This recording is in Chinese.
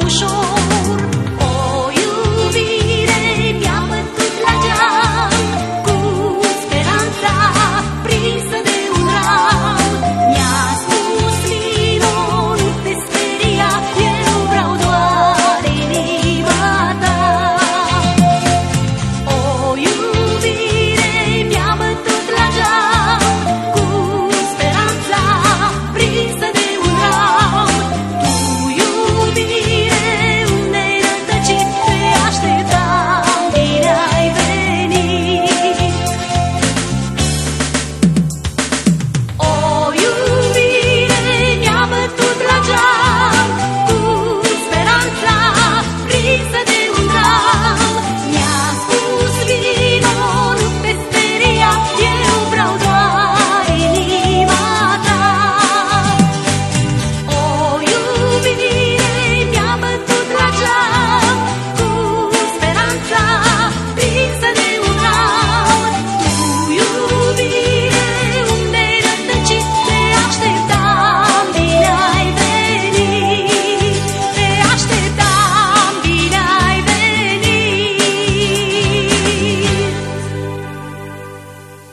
无数